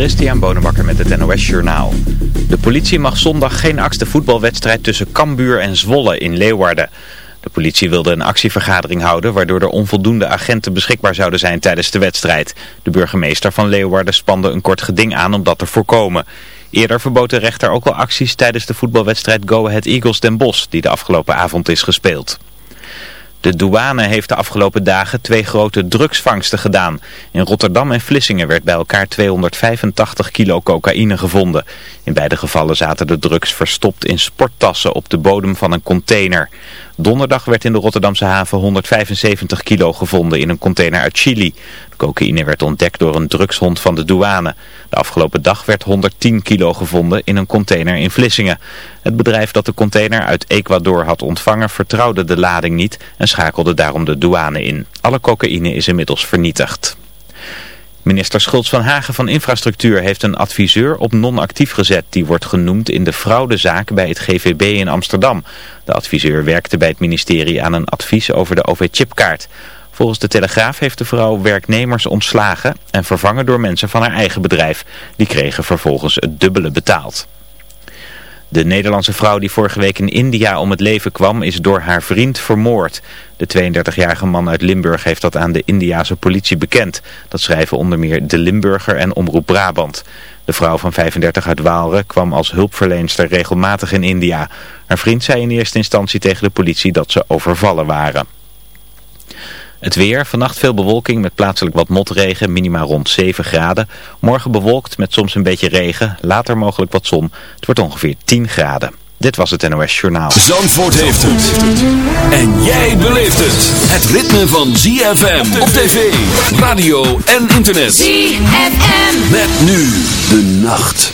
Christian Bonenbakker met het NOS Journaal. De politie mag zondag geen achtste voetbalwedstrijd tussen Cambuur en Zwolle in Leeuwarden. De politie wilde een actievergadering houden waardoor er onvoldoende agenten beschikbaar zouden zijn tijdens de wedstrijd. De burgemeester van Leeuwarden spande een kort geding aan om dat te voorkomen. Eerder verbood de rechter ook al acties tijdens de voetbalwedstrijd Go Ahead Eagles Den Bosch die de afgelopen avond is gespeeld. De douane heeft de afgelopen dagen twee grote drugsvangsten gedaan. In Rotterdam en Vlissingen werd bij elkaar 285 kilo cocaïne gevonden. In beide gevallen zaten de drugs verstopt in sporttassen op de bodem van een container. Donderdag werd in de Rotterdamse haven 175 kilo gevonden in een container uit Chili. Cocaïne werd ontdekt door een drugshond van de douane. De afgelopen dag werd 110 kilo gevonden in een container in Vlissingen. Het bedrijf dat de container uit Ecuador had ontvangen vertrouwde de lading niet en schakelde daarom de douane in. Alle cocaïne is inmiddels vernietigd. Minister Schultz van Hagen van Infrastructuur heeft een adviseur op non-actief gezet. Die wordt genoemd in de fraudezaak bij het GVB in Amsterdam. De adviseur werkte bij het ministerie aan een advies over de OV-chipkaart. Volgens de Telegraaf heeft de vrouw werknemers ontslagen en vervangen door mensen van haar eigen bedrijf. Die kregen vervolgens het dubbele betaald. De Nederlandse vrouw die vorige week in India om het leven kwam is door haar vriend vermoord. De 32-jarige man uit Limburg heeft dat aan de Indiase politie bekend. Dat schrijven onder meer De Limburger en Omroep Brabant. De vrouw van 35 uit Waalre kwam als hulpverleenster regelmatig in India. Haar vriend zei in eerste instantie tegen de politie dat ze overvallen waren. Het weer, vannacht veel bewolking met plaatselijk wat motregen, minimaal rond 7 graden. Morgen bewolkt met soms een beetje regen, later mogelijk wat zon. Het wordt ongeveer 10 graden. Dit was het NOS Journaal. Zandvoort heeft het. En jij beleeft het. Het ritme van ZFM op tv, radio en internet. ZFM. Met nu de nacht.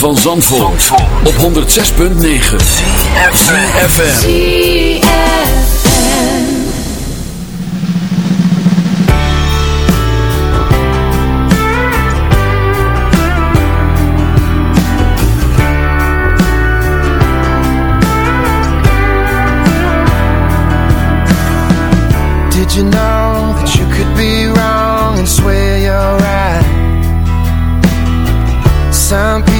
van Zandvoort, op 106.9 CFFM Did you know that you could be wrong and swear you're right? Some people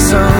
sun.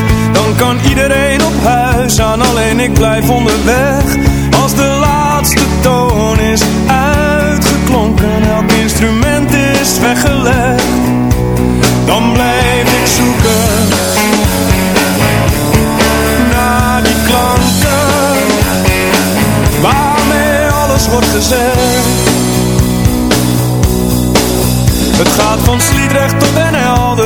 van Sliedrecht tot Den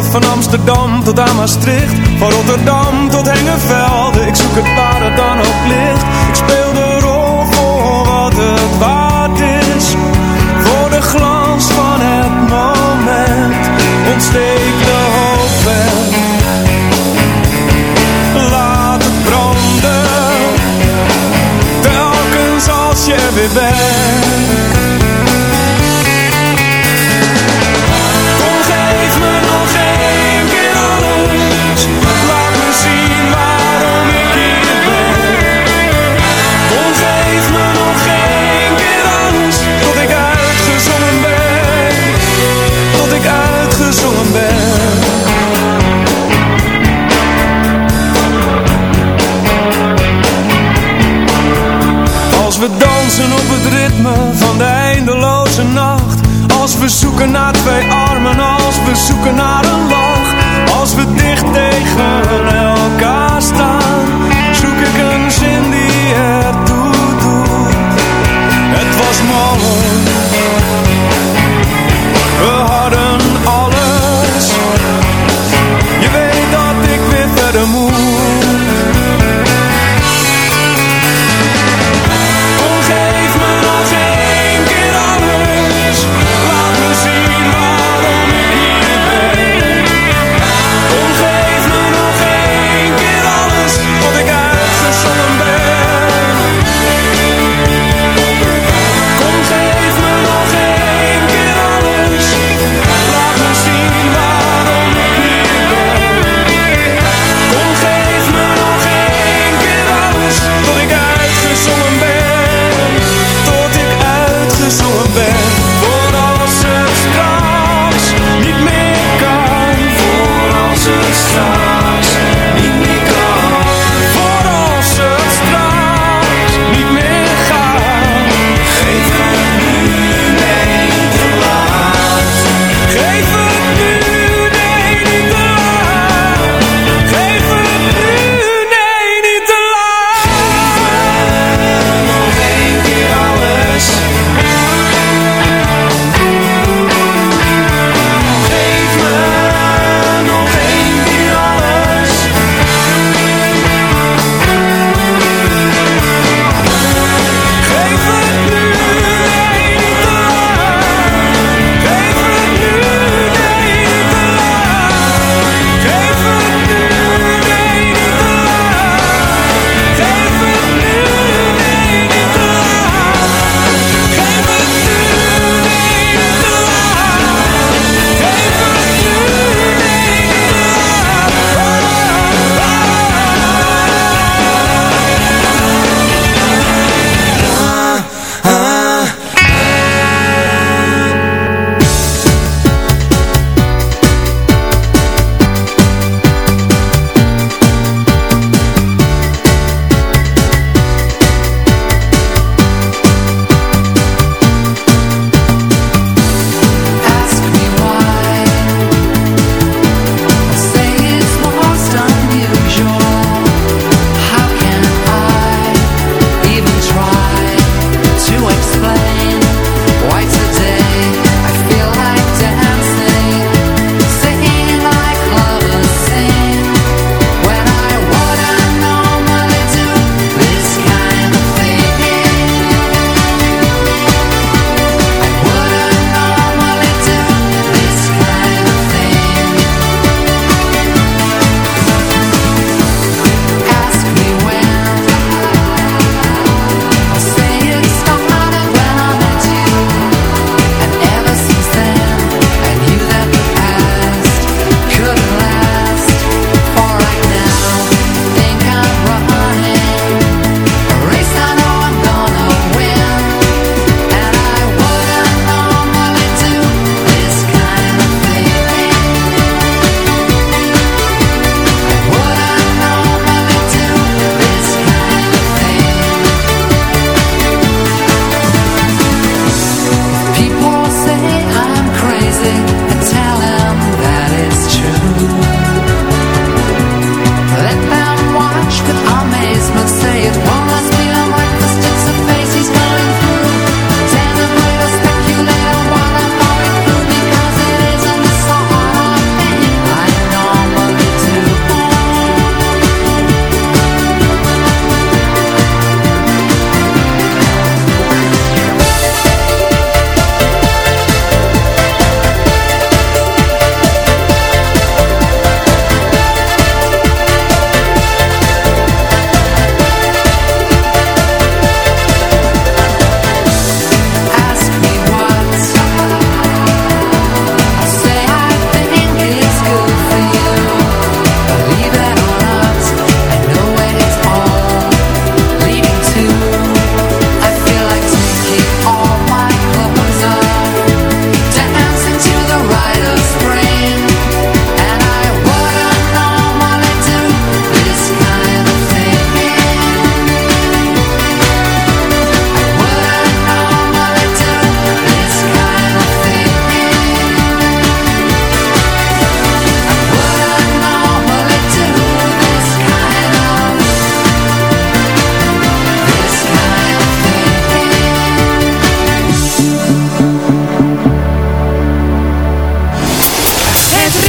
van Amsterdam tot aan Maastricht, van Rotterdam tot Hengevelde. Ik zoek het waar het dan ook ligt. Ik speel de rol voor wat het waard is, voor de glans van het moment. Ontsteek de hoop en laat het branden, telkens als je er weer bent.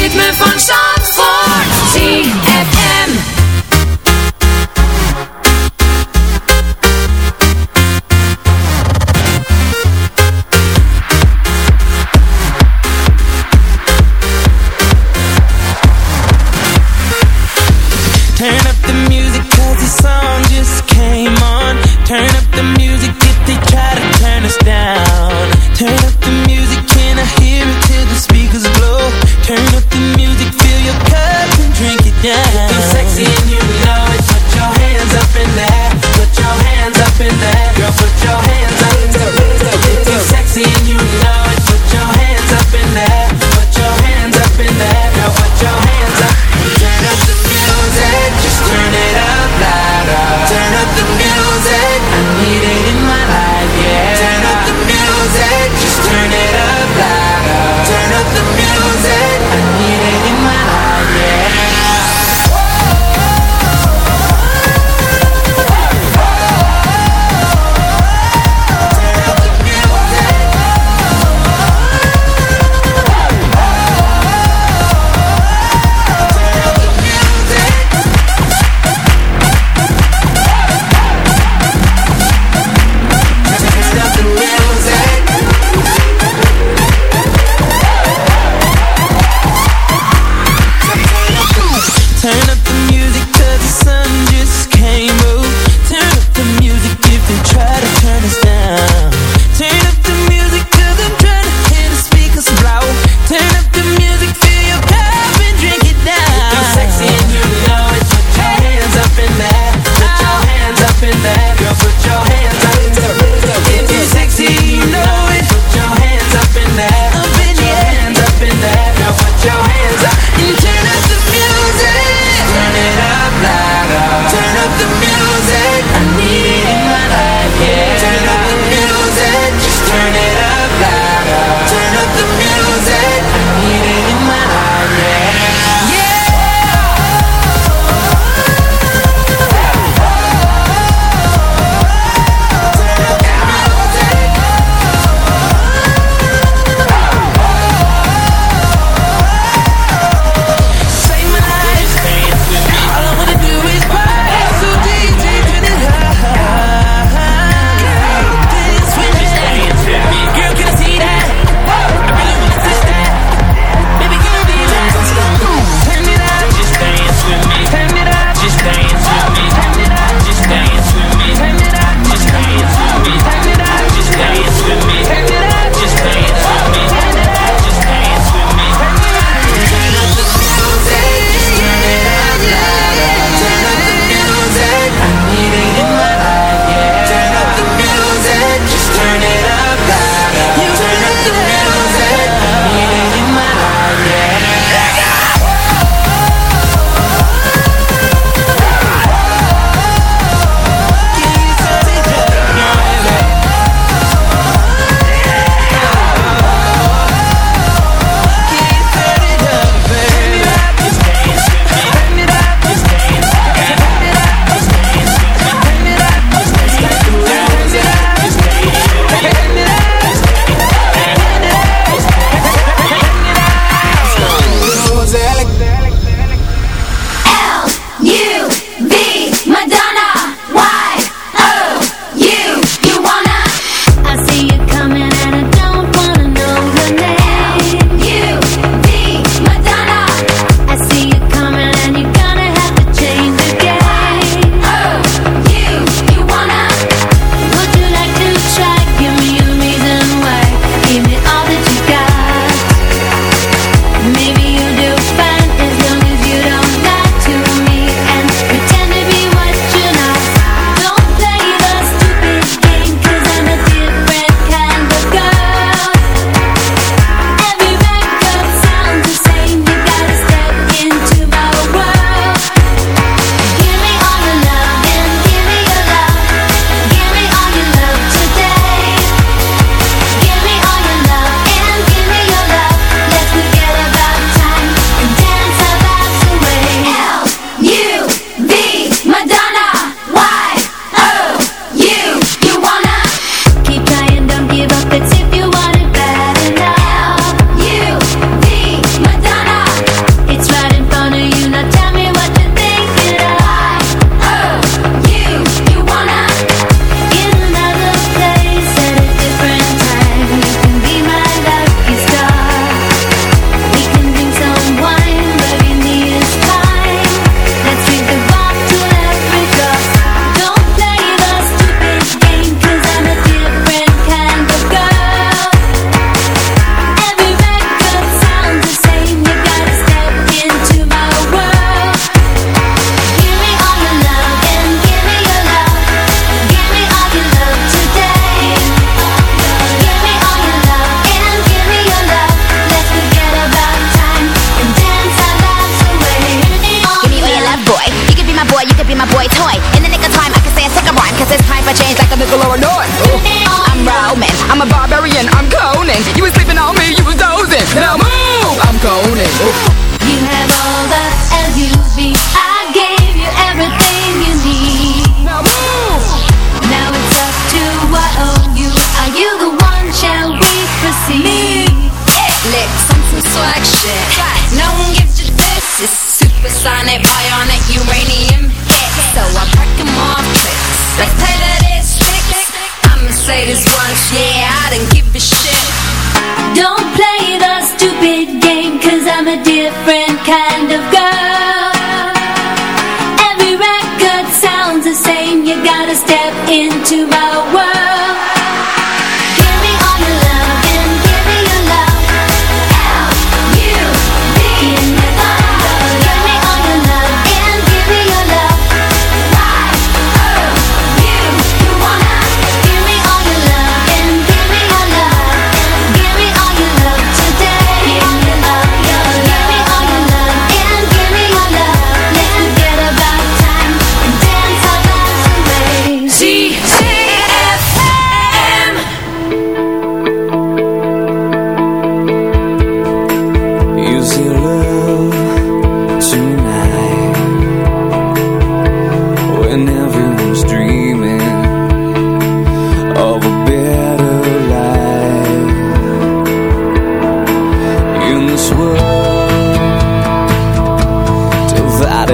ritme van zon.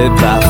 de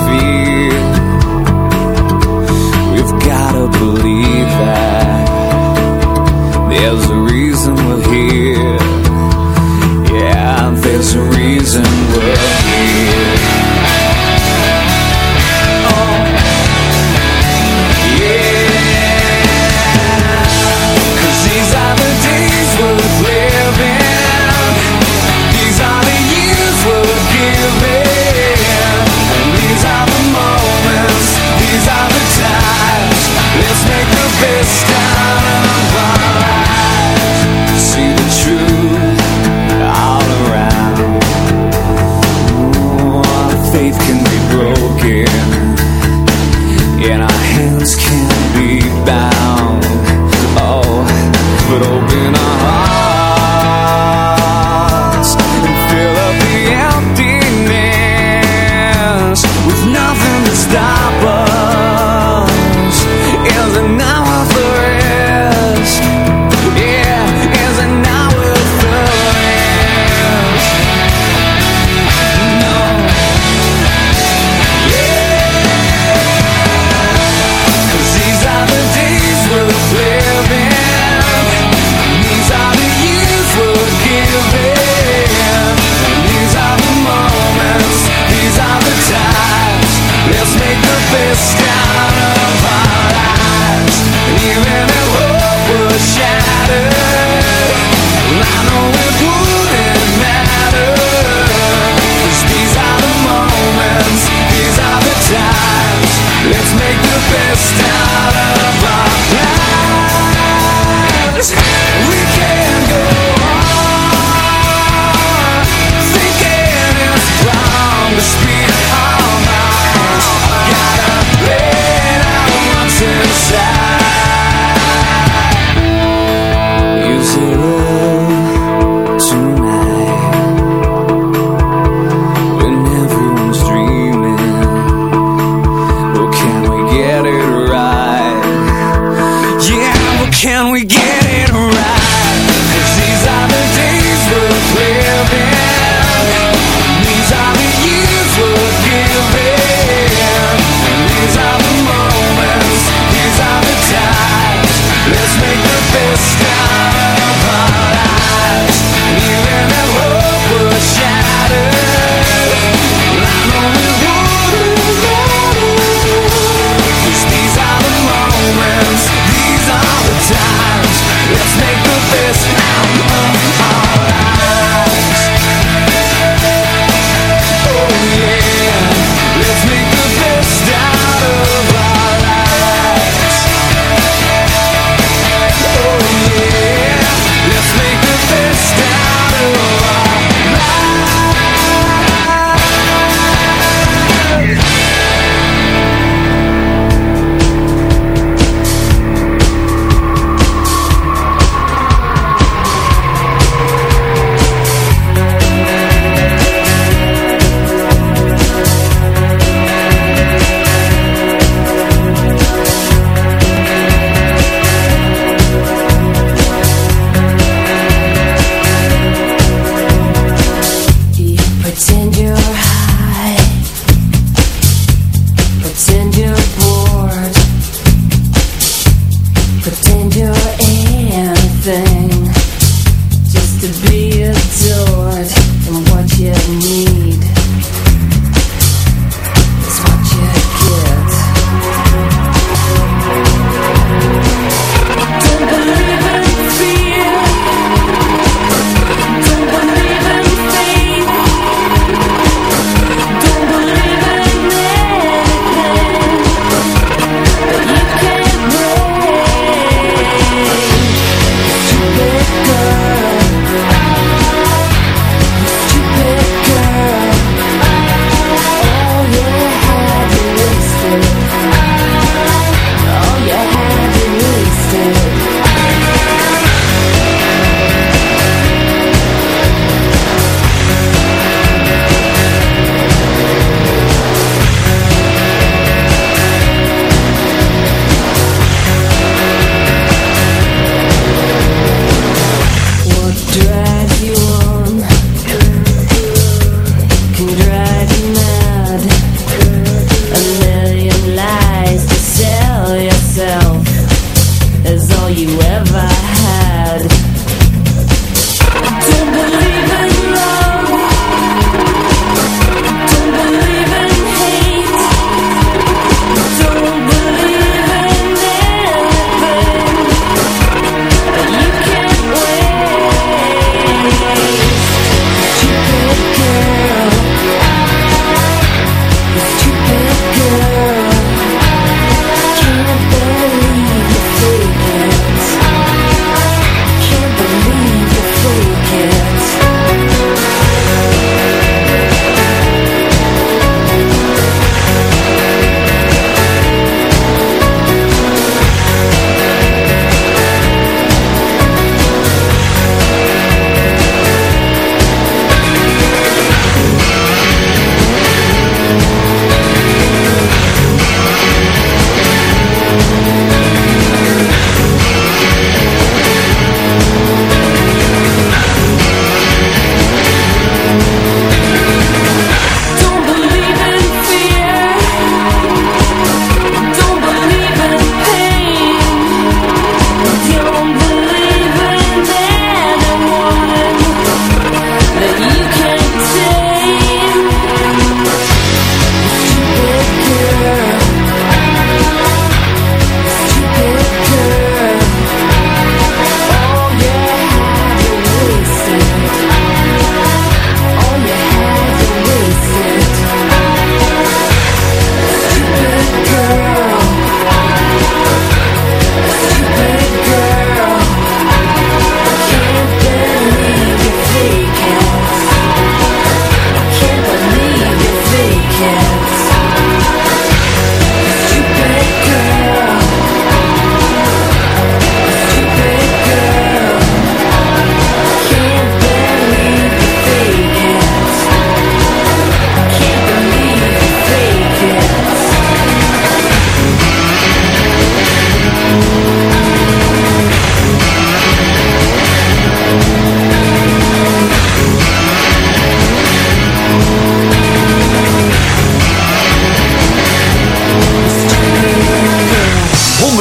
Pretend you're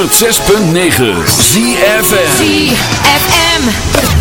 106.9 ZFM ZFM.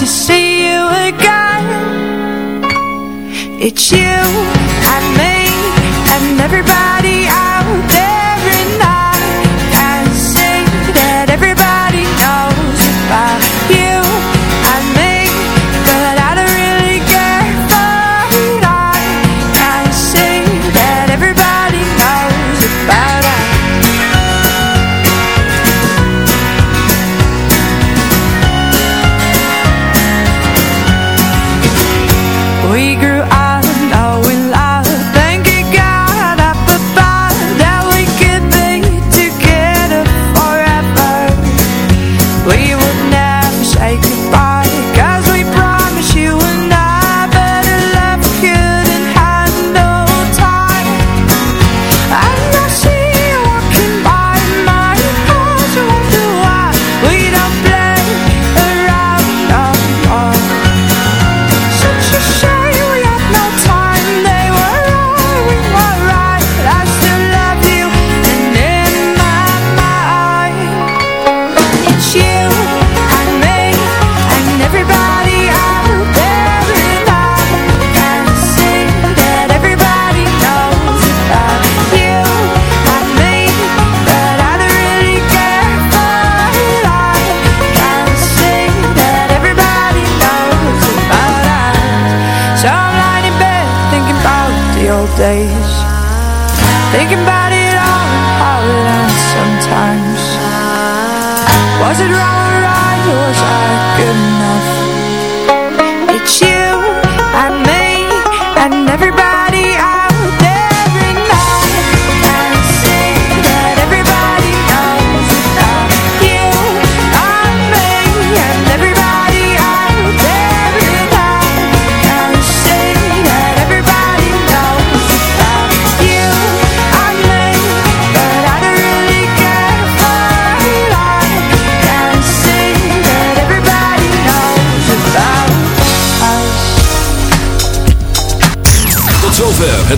to see you again. It's you I made